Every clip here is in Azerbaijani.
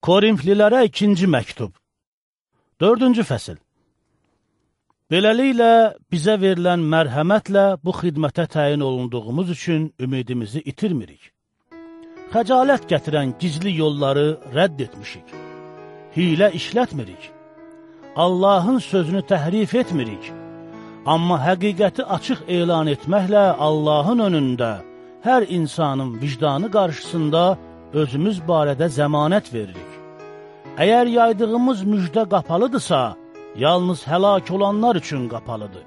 Korinflilərə ikinci məktub. Dördüncü fəsil. Beləliklə, bizə verilən mərhəmətlə bu xidmətə təyin olunduğumuz üçün ümidimizi itirmirik. Xəcalət gətirən gizli yolları rədd etmişik. Hilə işlətmirik. Allahın sözünü təhrif etmirik. Amma həqiqəti açıq elan etməklə Allahın önündə hər insanın vicdanı qarşısında özümüz barədə zəmanət veririk. Əgər yaydığımız müjdə qapalıdırsa, yalnız həlak olanlar üçün qapalıdır.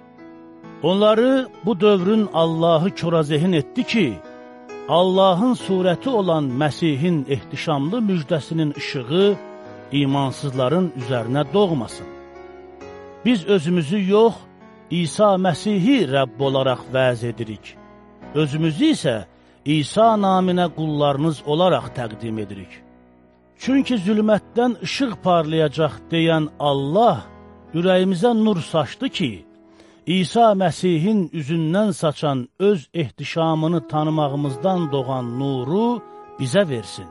Onları bu dövrün Allahı körazehin etdi ki, Allahın surəti olan Məsihin ehtişamlı müjdəsinin işığı imansızların üzərinə doğmasın. Biz özümüzü yox, İsa Məsihi Rəbb olaraq vəz edirik. Özümüzü isə İsa naminə qullarınız olaraq təqdim edirik. Çünki zülmətdən işıq parlayacaq deyən Allah ürəyimizə nur saçdı ki, İsa Məsihin üzündən saçan öz ehtişamını tanımağımızdan doğan nuru bizə versin.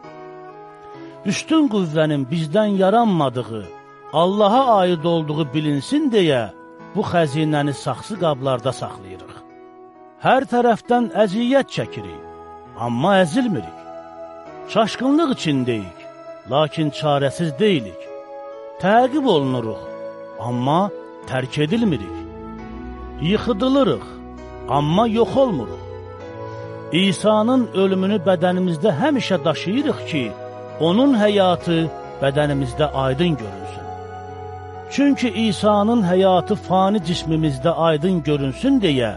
Üstün qüvvənin bizdən yaranmadığı, Allaha aid olduğu bilinsin deyə bu xəzinəni saxsı qablarda saxlayırıq. Hər tərəfdən əziyyət çəkirik, amma əzilmirik. Çaşqınlıq içindəyik lakin çarəsiz deyilik. Təqib olunuruq, amma tərk edilmirik. Yıxıdılırıq, amma yox olmuruq. İsa'nın ölümünü bədənimizdə həmişə daşıyırıq ki, onun həyatı bədənimizdə aydın görünsün. Çünki İsa'nın həyatı fani cismimizdə aydın görünsün deyə,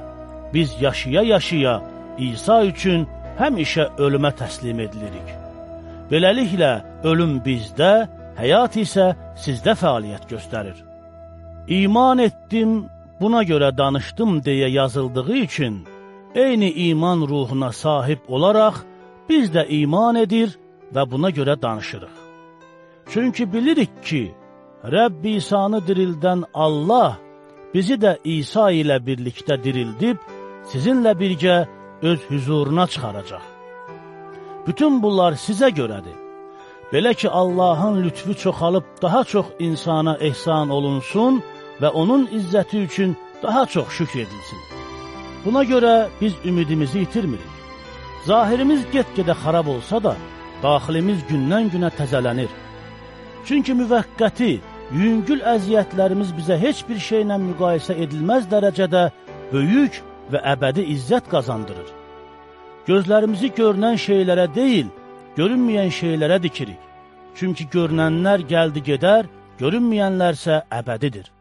biz yaşaya-yaşaya İsa üçün həmişə ölümə təslim edilirik. Beləliklə, ölüm bizdə, həyat isə sizdə fəaliyyət göstərir. İman etdim, buna görə danışdım deyə yazıldığı üçün, eyni iman ruhuna sahib olaraq, biz də iman edir və buna görə danışırıq. Çünki bilirik ki, Rəbb İsanı dirildən Allah bizi də İsa ilə birlikdə dirildib, sizinlə birgə öz hüzuruna çıxaracaq. Bütün bunlar sizə görədir. Belə ki, Allahın lütfü çoxalıb daha çox insana ehsan olunsun və onun izzəti üçün daha çox şükr edilsin. Buna görə biz ümidimizi itirmirik. Zahirimiz get-gedə xarab olsa da, daxilimiz gündən-günə təzələnir. Çünki müvəqqəti, yüngül əziyyətlərimiz bizə heç bir şeylə müqayisə edilməz dərəcədə böyük və əbədi izzət qazandırır. Gözlərimizi görünən şeylərə deyil, görünməyən şeylərə dikirik. Çünki görünənlər gəldi gedər, görünməyənlərsə əbədidir.